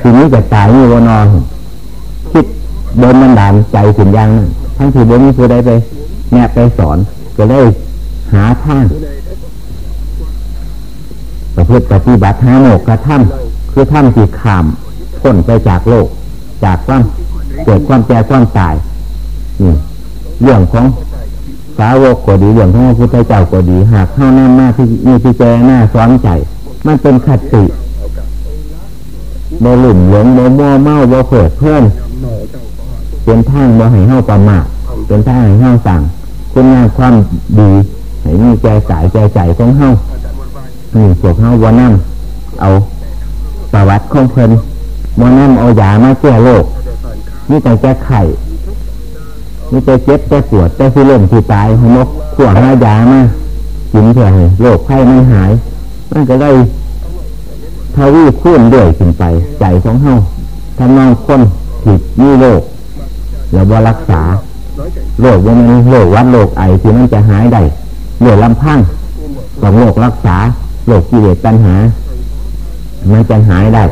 A: ทีนี้จะตายนี่วนอนคิดโดนบันดาลใจถึงยังทั้งที่บนนี้ผู้ใดไปแนบไปสอน ก็เลยหาทางประพฤติปฏิบัติหาโมกกระทำคือทำที่ขามพ้นไปจากโลก จากความเกิดความแก่ความตายนี่เรื่องของสาวกก็ดีเรื่องของพระพุทธเจ้าก็ดี หากเข้าหน้ามาที่มีที่เจหน้าซ้อนใจ มันเป็นคติบ่หลุ่มหลงบ่มัวเมาบ่เผิดเพื่อนเป็นทางบ่ให้เฮาประมาทเป็นทางให้เฮาสั่งคุณงามความดีให้มีใจสายใจใจของเฮานี่พวกเฮาบ่นั่งเอาประวัติของเพิ่นบ่นั่งเอายามาแก้โรคนี่แต่แก้ไข่นี่แต่เจ็บแต่ปวดแต่สิเล่มที่ตายหนกขวดหายามากินเพื่อให้โรคไข้ไม่หาย มันก็ได้ทวีคูณด้วยขึ้นไป ใจของเฮาทำนองคนผิดมีโรคแล้วบ่รักษาโรคว่ามันโรควัดโรคไอที่มันจะหายได้เหลือลำพังของโรครักษาโรคกิเลสปัญหา มันจะหายได้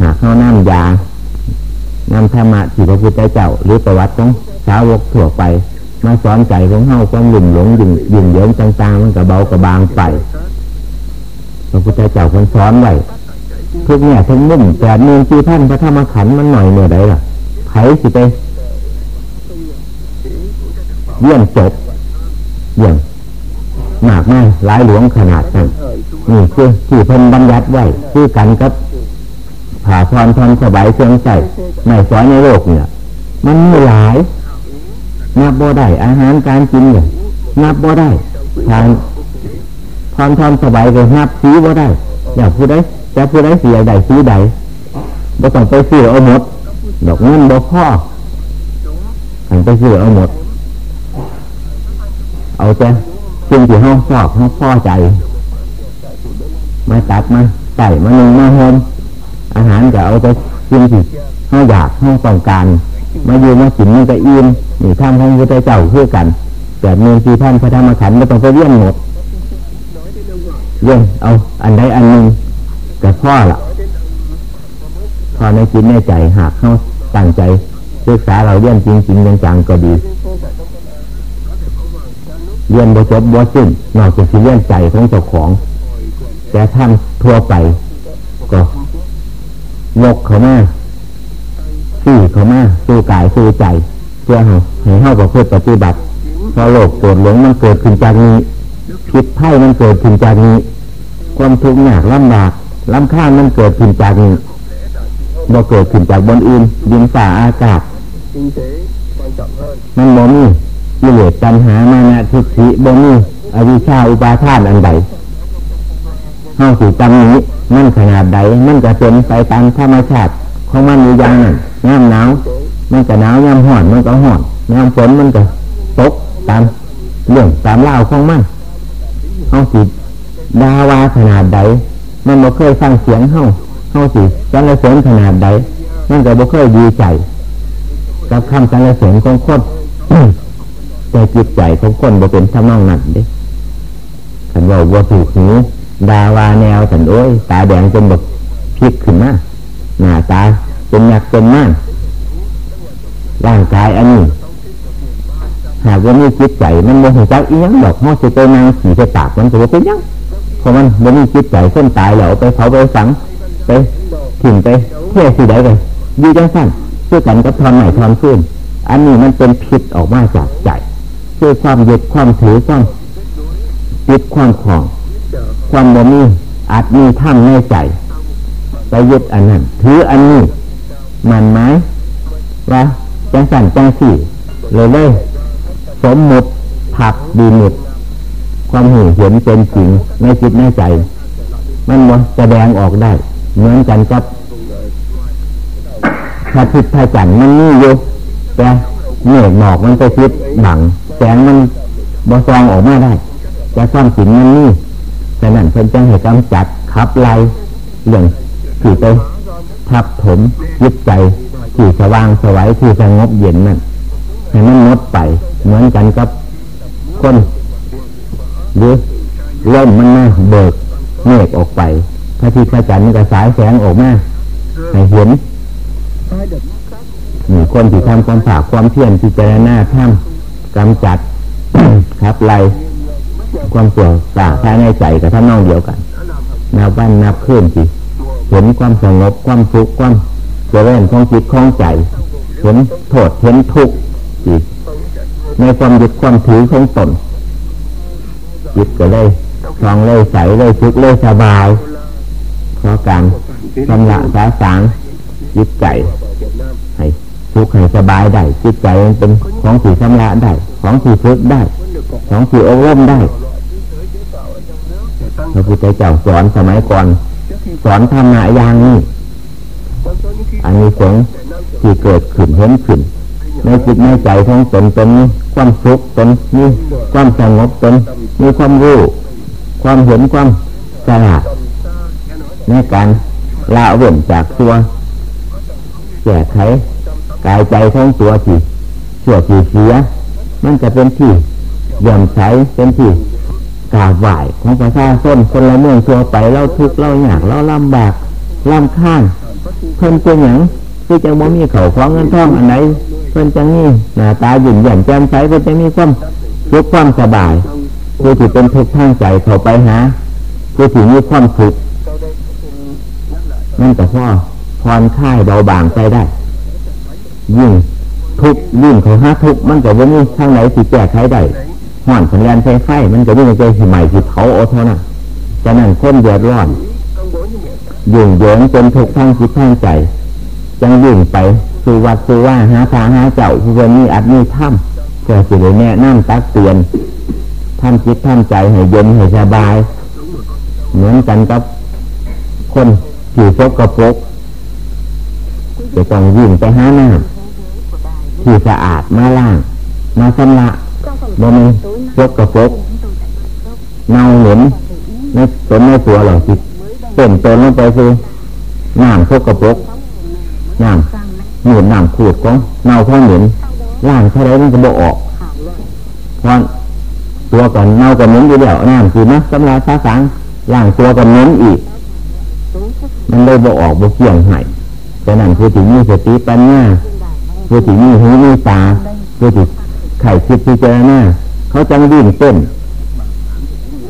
A: หากเข้าน้ำยานำธรรมะที่พระพุทธเจ้า หรือประวัติของสาวกทั่วไป มาสอนใจของเฮาความหลุ่มหลงยิ่งยิ่งเยิงต่างๆมันก็เบากระบางไป พระพุทธเจ้าคนสอนไว้ทุกเนี่ยทั้งมุ่มแปดหมื่นสี่พันพระธรรมขันธ์มันหน่อยเมื่อใดล่ะไผสิไปเยี่ยมจบเยี่ยมมากมายหลายหลวงขนาดนั้นนี่คือที่เพิ่นบัญญัติไว้คือกันกับผ่าทอนทอนสบายเชียงใส่ไม่สอนในโลกเนี่ยมันมีหลายนับบ่ได้อาหารการกินเนี่ยนับบ่ได้ทาน ทอนทอนสบายก็นับสีบ่ได้อยากพูดได้จะพูดได้สีใดสีใดบ่ต้องไปซื้อเอาหมด ดอกเงินบ่พ่อหันไปซื้อเอาหมด เอาแต่สิ่งที่ห้องชอบห้องพ่อใจ มาตัดมาใส่มาหนึ่งมาหอมอาหารก็เอาแต่สิ่งที่ห้องอยากห้องต้องการ มาอยู่มากินมันก็อิ่มนี่ทำของพระเจ้าเพื่อกันแต่เมือที่ท่านพระธรรมขันธ์ไม่ต้องไปเลี้ยงหมด เลี้ยงเอาอันใดอันหนึ่งแต่พ่อละพอในจิตในใจหากเขาตั้งใจศึกษาเราเรียนจริงจริงจังๆก็ดีเรียนบทจบบทสิ้นนอกจากที่เรียนใจของเจ้าของ แต่ท่านทั่วไป ก็ยกเขามาสี่เขามาสู้กายสู้ใจ เพื่อให้ให้เข้ากับเพื่อปฏิบัติพอโลกโกรธหลงมันเกิดขึ้นจากนี้ ผิดไพ่มันเกิดขึ้นจากนี้ ความทุกข์ยากลำบากลำข้างมันเกิดขึ้นจากนี้บ่เกิดขึ้นจากบนอื่นดินฝ่าอากาศมันบ่มีกิเลสปัญหามานะทิฏฐิบ่มีอวิชชาอุปาทานอันใดเฮาสิจำนี้มันขนาดใดมันจะเป็นไปตามธรรมชาติของมันอยู่อย่างนั้นย่ำหนาวมันก็หนาวย่ำห่อนมันก็ห่อนย่ำฝนมันก็ตกตามเรื่องตามเล่าของมัน เฮาสิดาวาขนาดใดมันบ่เคยฟังเสียงเฮาเฮาสิสรรเสริญขนาดใดมันก็บ่เคยดีใจกับคำสรรเสริญของคนแต่จิตใจของคนบ่เป็นทำนองนั้นเด้ขันว่าว่าถูกหูดาวาแนวสันโอ้ยตาแดงจนแบบพลิกขึ้นมาหน้าตาเป็นหยักเป็นมานร่างกายอันนี้ หากว่ามีจิตใจมันโมโหจักอีหยังดอกมอสิไปนางสีไปปากมันจะเป็นยังเพราะมันมันมีจิตใจคนตายแล้วไปเผาไปฝังไปถิ่นไปเที่ยวสีใดกันยืดจังสั้นเพื่อกันกับทอนใหม่ทอนขึ้นอันนี้มันเป็นผิดออกมาจากใจคือความยึดความถือความยึดความของ ความบ่มีอาจมีท่ามในใจไปยึดอันนั้นถืออันนี้มันไหมว่าจังสั่นจังสี่เลยเลย สมมุติผักดีมุดความเห็นเห็นเป็นจริงในจิตในใจ มันมันแสดงออกได้ เหมือนกันกับพระทิศพระจันทร์มันนี่อยู่แต่เมฆหมอกมันไปทิศบังแสงมันบอซองออกมาได้จะซ่อมสินมันนี่แต่นั่นเพิ่นจังให้กำจัดขับไล่เรื่องที่ไปทับถมยึดใจที่สว่างสวัยที่สงบเย็นนั่นให้มันลดไป เหมือนกันกับคนหรือเล่มมันมาเบิกเมฆออกไป พระอาทิตย์พระจันทร์มันก็สายแสงออกมาให้เห็นนี่คนที่ทำความฝากความเพียรที่เจรณาท่ามกำจัดครับไล่ความเสื่อมสาภายในใจกับท่านน้องเดียวกันนับวันนับขึ้นสิเห็นความสงบความสุขความเจริญของจิตของใจเห็นโทษเห็นทุกข์จิต ในความยึดความถือของตนจิตก็เลยคลองเลยใสเลยสุขเลยสบายเพราะการชำระสาสางจิตใจให้สุขให้สบายได้จิตใจเป็นของสีชำระได้ ของสีฝึกได้ ของสีอบรมได้พระพุทธเจ้าสอนสมัยก่อน สอนธรรมะอย่างนี้อันนี้สงที่เกิดขึ้นเห็นขึ้น ในจิตในใจของตนตนนี้ความสุขตนนี้ความสงบตนมีความรู้ ความเห็นความฉลาดในการละเว้นจากตัวแก้ไขกายใจของตัวที่ชั่วที่เสียมันจะเป็นที่ย่อมใช้เป็นที่กราบไหวของประชาชนคนละเมืองตัวไปเล่าทุกข์เล่าหยากเล่าลำบากลำข้างเพิ่นเป็นอย่างคือจะบ่มีเขาของเงินทองอันไหน เพิ่นจะนี่หน้าตาหยิ่งหย่อนแจ่มใสเพิ่นจะมีความสุขความสบายผู้ที่เป็นทุกข์ทางใจเขาไปหาผู้ที่มีความสุขนั่นแต่พ่อพรค่ายเบาบางใจได้ ยิ่งทุกยิ่งเขาหาทุกมันจะว่ามีทางไหนที่แก้ไขได้ห่อนสัญญาณไฟไฟมันจะวิ่งใจสิใหม่สิเผาโอเท่านะจะนั่นคนเดือดร้อนยุ่งเหยิงจนทุกทางจิตทางใจจังยิ่งไป สู่วัดสู่ว่าหาทางหาเจ้าผู้คนนี้อัดนี้ถ้ำเพื่อสิเลยแน่นั่งตักเตือนท่านจิตท่านใจให้เย็นให้สบาย เหมือนกันกับคนที่ซกกระปกจะต้องยิ่งไปหาหน้าที่สะอาดมาล่าง มาชำระบ่มีซกกระปกเน่าเหม็นในตนในตัวหรอกจิตเต้นตนลงไปคือน้ำซกกระปกน้ำ หมุนน้ำขูดของเน่าของเหม็นล่างเท่าไรมันจะบออกเพราะตัวก่อนเน่ากับเหม็นอยู่แล้วน้ำคือนะสำราสาสังล่างตัวกับเหม็นอีก มันเลยบออกบกเกี่ยงหายแต่นั่นคือถึงมีสติปัญญาคือถึงมีหูมีตาคือถึงไข่คิดพิจารณาเขาจังวิ่งเต้น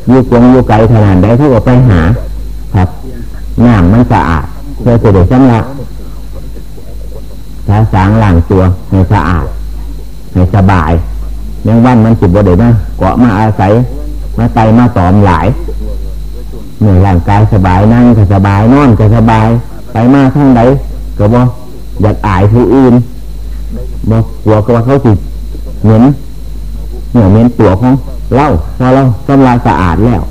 A: อยู่กงอยู่ไกลขนาดใดเขาก็ไปหา ครับน้ำมันสะอาดเพื่อจะได้ชำระ ถ้าสางหลังตัวให้สะอาดให้สบายยังวันมันจิบบ่ได้นะเกาะมาอาศัยมาไตมาตอมหลายเหนื่อยร่างกายสบายนั่งก็สบายนอนก็สบาย ไปมาทั้งใดก็บ่อยากอายผู้อื่นบ่กลัวก็ว่าเขาสิเหม็นเหนื่อยเหม็นตัวของเล่าพอเราสำลายสะอาดแล้ว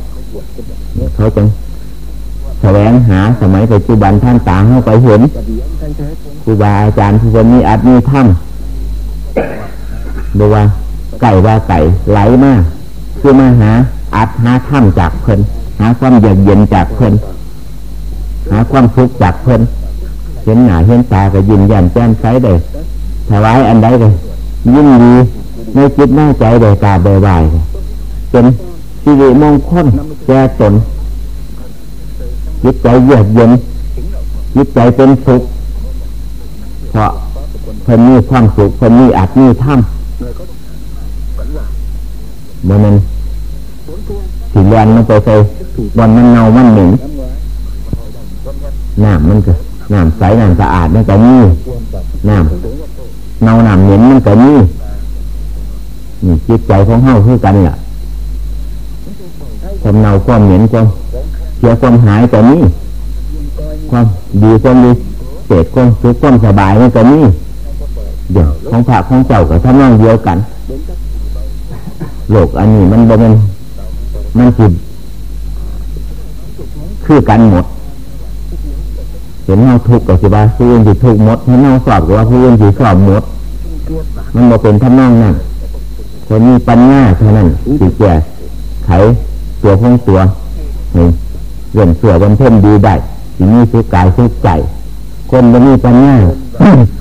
A: เขาจึงแสวงหาสมัยปัจจุบันท่านตาเข้าไปเห็น ครูบาอาจารย์ที่จะมีอัดมีถ้ำดูว่าไก่ว่าไก่ไหลมาก คือมาหาอัดหาถ้ำจากเพิ่นหาความเยือกเย็นจากเพิ่นหาความสุขจากเพิ่นเห็นหน้าเห็นตาก็ยินยันแจ้งใช้ได้ถวายอันใดเลยยิ่งดีในจิตในใจได้กาได้ไหวเป็นสิริมงคลแก่ตนจิตใจเยือกเย็นจิตใจเป็นสุข เพราะเพิ่นมีความสุขเพิ่นมีอัดมีถ้ำเมื่อนั้นสีแลนมันไปใส่บอลมันเนามันเหม็นน้ำมันก็น้ำใสน้ำสะอาดมันก็มีน้ำเนาน้ำเหม็นมันก็มีนี่จิตใจของเฮาคือกันล่ะความเนาความเหม็นความเสียความหายก็มีความดีความดี เศษความสุขความสบายมันก็มีเดี๋ยวของพระของเจ้ากับท่านน้องเดียวกันโลกอันนี้มันบ่เป็นมันจิตคือกันหมด เห็นเงาทุกข์กับสิบาผู้อื่นจิตทุกข์หมดเห็นเงาสอบกับว่าผู้อื่นจิตสอบหมด มันบ่เป็นท่านน้องนั่นคนมีปัญญาเท่านั้นสิแก่ไขตัวของตัวให้เรื่องเสือวันเพ่นดีได้ที่มีสุกายสุใจ คนมันมีปัญญา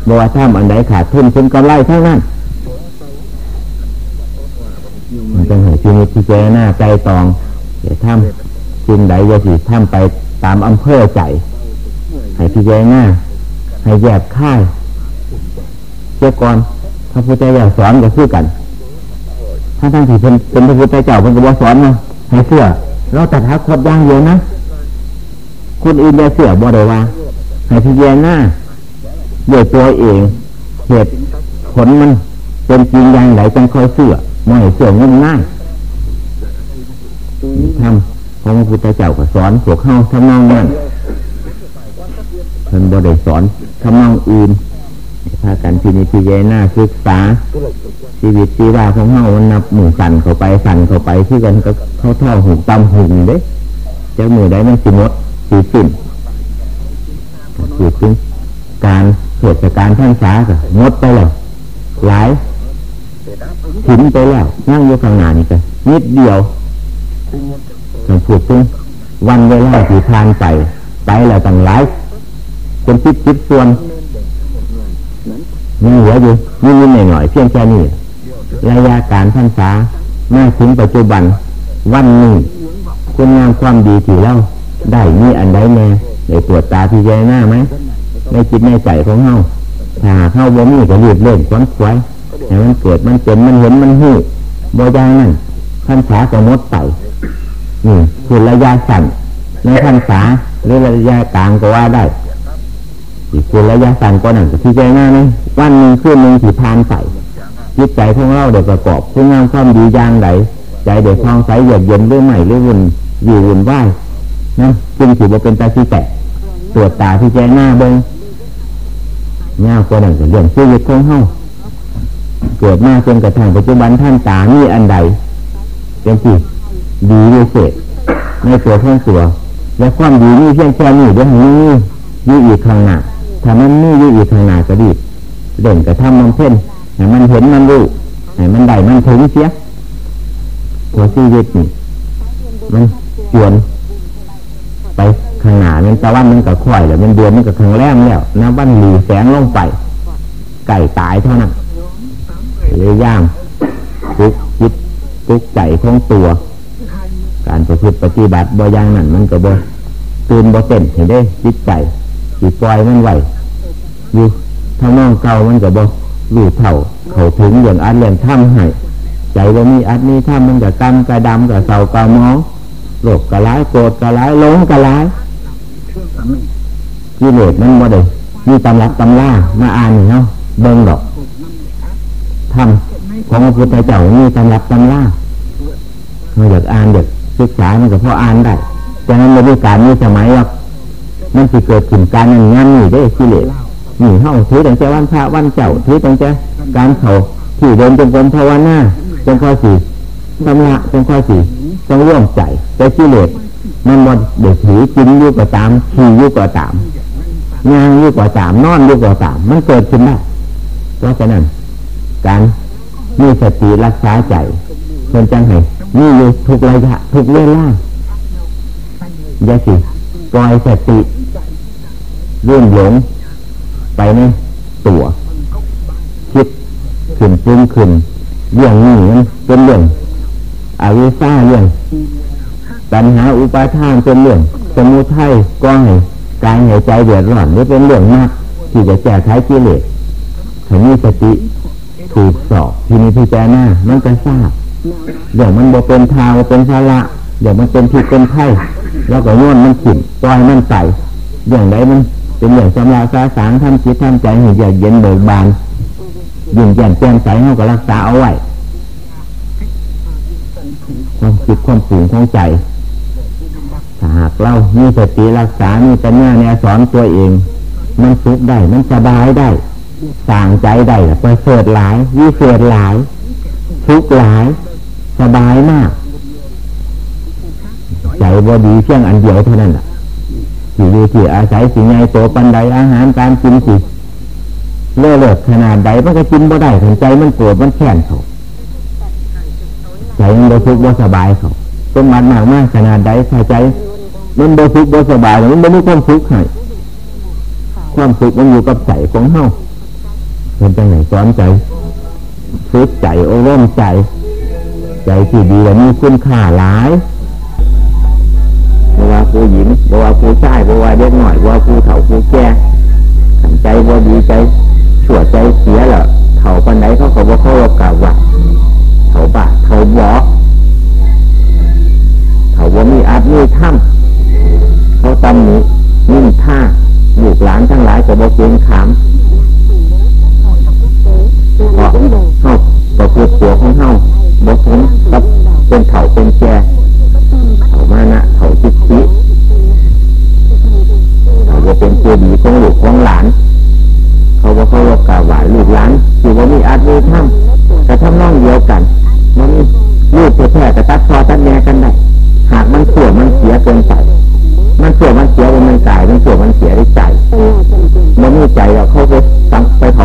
A: บอกว่าถ้าอันใดขาดทุนเป็นกำไรเท่านั้นมันจะให้ชีวิตที่เจหน้าใจตองเดี๋ยวทำสิ่งใดจะสิทำไปตามอำเภอใจให้พิจารณาให้แยกค่ายเจ้าก่อนพระพุทธเจ้าสอนก็คือกันถ้าทั้งที่เป็นเป็นพระพุทธเจ้าเป็นกระสอนมาให้เสื้อเราตัดหักคดย่างเดียวนะคุณอื่นจะเสื้อบ่ได้ว่า ให้พิจารณาด้วยตัวเองเหตุผลมันเป็นจริงอย่างไรจังคอยเสื้อไม่เสื้อเงินง่ายทำของพระพุทธเจ้าก็สอนพวกเข้าทำนองนั้นเพิ่นบ่ได้สอนทำนองอื่นพากันที่นี่ที่เยน่าศึกษาชีวิตชีวาของเฮามันนับหมู่สั่นเข้าไปสั่นเข้าไปที่กันก็เข้าท่อหุงตำหุงเด้จะมือได้มันสิมดสีสิ้น คือถึงการเกิดจาการท่านสาก็งดไปแล้วหลายถินไปแล้วนั่งอยู่ข้างหน้านี่ก็นิดเดียวถึงพูดถึงวันเวลาที่ทานไปไปแล้วต่างหลายเป็นจิตจิตส่วนยังเหลืออยู่นิดหน่อยเพียงแค่นี้ระยะการท่านสามาถึงปัจจุบัน วันนี้คุณงามความดีที่เราได้มีอันใดแน่ ในตรวจตาพิจารณาไหมในจิตในใจของเฮาถ้าเข้าบ่มีก็รีบเล่นควันควายแต่มันเกิดมันเป็นมันเห็นมันหูบ่ยางนั่นท่านสาก็มดไปนี่คือระยะสั้นในท่านสาหรือระยะกลางก็ว่าได้คือระยะสั้นก็นั่นพิจารณาไหมวันหนึ่งคืนหนึ่งที่พานใส่จิตใจของเราเดี๋ยวประกอบคุณงามความดีอย่างใดใจเดี๋ยวทองใสเยือกเย็นหรือไม่หรือวุ่นอยู่วุ่นไหวนะจึงถือว่าเป็นตาชีแตะ ตรวจตาที่แจ้หน้าเบิ้งเงาคนนั้นเรื่องชีวิตของเฮาเกิดมาจนกระทั่งปัจจุบันท่านตามีอันใดเป็นที่ดีวิเศษในตัวของตัวและความดีนี่เพียงแค่นี้เดี๋ยวนี้ยี่อีกข้างหน้าถ้ามันนี่ยี่อีกข้างหน้าก็ดีเด่นกระทำมันเพ่นให้มันเห็นมันรู้ให้มันได้มันถึงเสียตัวชีวิตนี่มันเปลี่ยนไป ข้างหน้ามันตะวันมันก็ค่อยแล้วมันเดือนมันก็ข้างแรมแล้วน้ำวันหลีแสงลงไป ไก่ตายเท่านั้นเลยย่างทุกจิตทุกใจของตัว การประพฤติปฏิบัติบ่อย่างนั้นมันก็บ่ตื่นบ่เต้นเห็นได้จิตใจจิตปล่อยมันไหวอยู่ทาน้องเก่ามันก็บ่รู้เท่าเขาถึงอย่างอัดเรียนถ้ำให้ใจว่ามีอัดนี้ถ้ำมันกับกำกับดำกับเสากับมองโลภกะร้ายโกรธกะร้ายหลงกะร้าย กิเลสมันบ่ได้มีตำรับตำล่ามาอ่านเนาะเบิ่งดอกทำของพระพุทธเจ้ามีตำรับตำล่าเราอยากอ่านเด็กศึกษามันก็พออ่านได้จากนั้นในการมีสมัยว่ามันจะเกิดขึ้นการนั่นงานนี่ได้กิเลสนี่เฮาถือตั้งแต่วันพระวันเจ้าถือตั้งแต่การเขาที่เดินจงกรมภาวนาจงข้อสี่ธรรมะจงข้อสี่ต้องร่วมใจแต่กิเลส มันวันเดือดถือกินยู่ก็ตามขี่ยู่ก็ตามงานยู่ก็ตามนอนยู่ก็ตาม มันเกิดขึ้นได้เพราะฉะนั้น การมีสติรักษาใจคนจังให้มีอยู่ทุกระยะทุกเวลาอย่าสิปล่อยสติเรื่องหลงไปในตัวคิดขึ้นปรุงขึ้นเรื่องนี้มันเป็นเรื่องอวิชชาเรื่อง ปัญหาอุปาทานเป็นเรื่องสมุทัยก็ให้กายหายใจเดือดร้อนนี่เป็นเรื่องมากที่จะแก้ไขกิเลสถ้ามีสติถูกสอบที่นี้พิจารณามันจะทราบเดี๋ยวมันบกเป็นทาวเป็นภาระเดี๋ยวมันเป็นผิดเป็นไข้แล้วก็โยนมันขิดปล่อยมันใส่อย่างไรมันเป็นอย่างสำราสาสางทำจิตทำใจให้เย็นเบิกบานยิ่งแจ่มแจ่มใสเขาก็รักษาเอาไว้ความคิดความสูงของใจ หากเรามีสติรักษามีปัญญาในสอนตัวเอง มันสุขได้ มันสบายได้สางใจได้ประเสริฐหลายวิเศษหลายทุกหลาย สบายมาก ใจบอดีเพียงอันเดียวเท่านั้นแหละที่อยู่ที่อาศัยสิ่งใหญ่โตปันใดอาหารการกินสิเลื่อเลือขนาดใดมันก็กินบ่ได้ถึงใจมันปวดมันแข็งเขาใจมันบ่ทุกข์บ่สบายเขาสมบัติมากมากขนาดใดถ้าใจ มันบ่ทุกข์บ่สบายมันบ่มีความสุขให้ความสุขมันอยู่กับใจของเฮาเป็นจังไหนสอนใจฝึกใจโอ้ร่มใจ ใจที่ดีและมีคุณค่าหลายบ่ว่าผู้หญิงบ่ว่าผู้ชายบ่ว่าเด็กหน่อยบ่ว่าผู้เฒ่าผู้แก่ขันใจบ่ดีใจชั่วใจเสียแล้วเฒ่าปันไหนเขาก็บ่เคารพกราบไหว่าเฒ่าบาเฒ่าบอเฒ่าบ่มีอาจมีถ้ำ เขาตำหนินิ่งท่าลูกหลานทั้งหลายก็บ่เกรงขามเพราะเฮาประพฤติตัวของเฮาบ่สมกับเป็นเฒ่าเป็นแก่เฒ่ามานะเฒ่าจิตติเฒ่าบ่เป็นตัวดีของลูกของหลาน เขาว่าเขาว่ากล่าวหวานลูกหลานอยู่ว่ามีอาจมีถ้ำกระทำ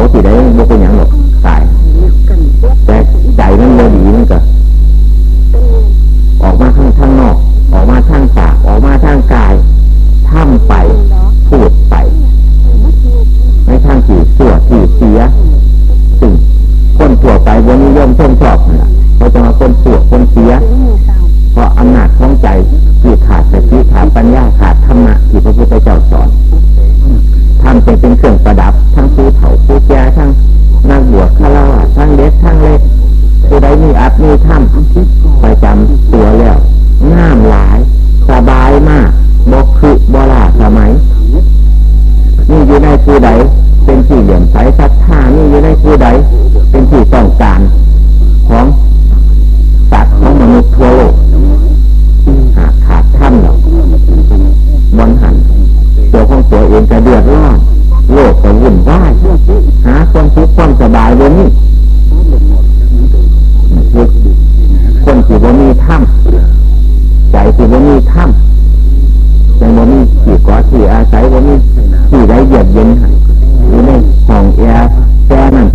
A: งไปเผาที่ใดมันเป็นอย่าง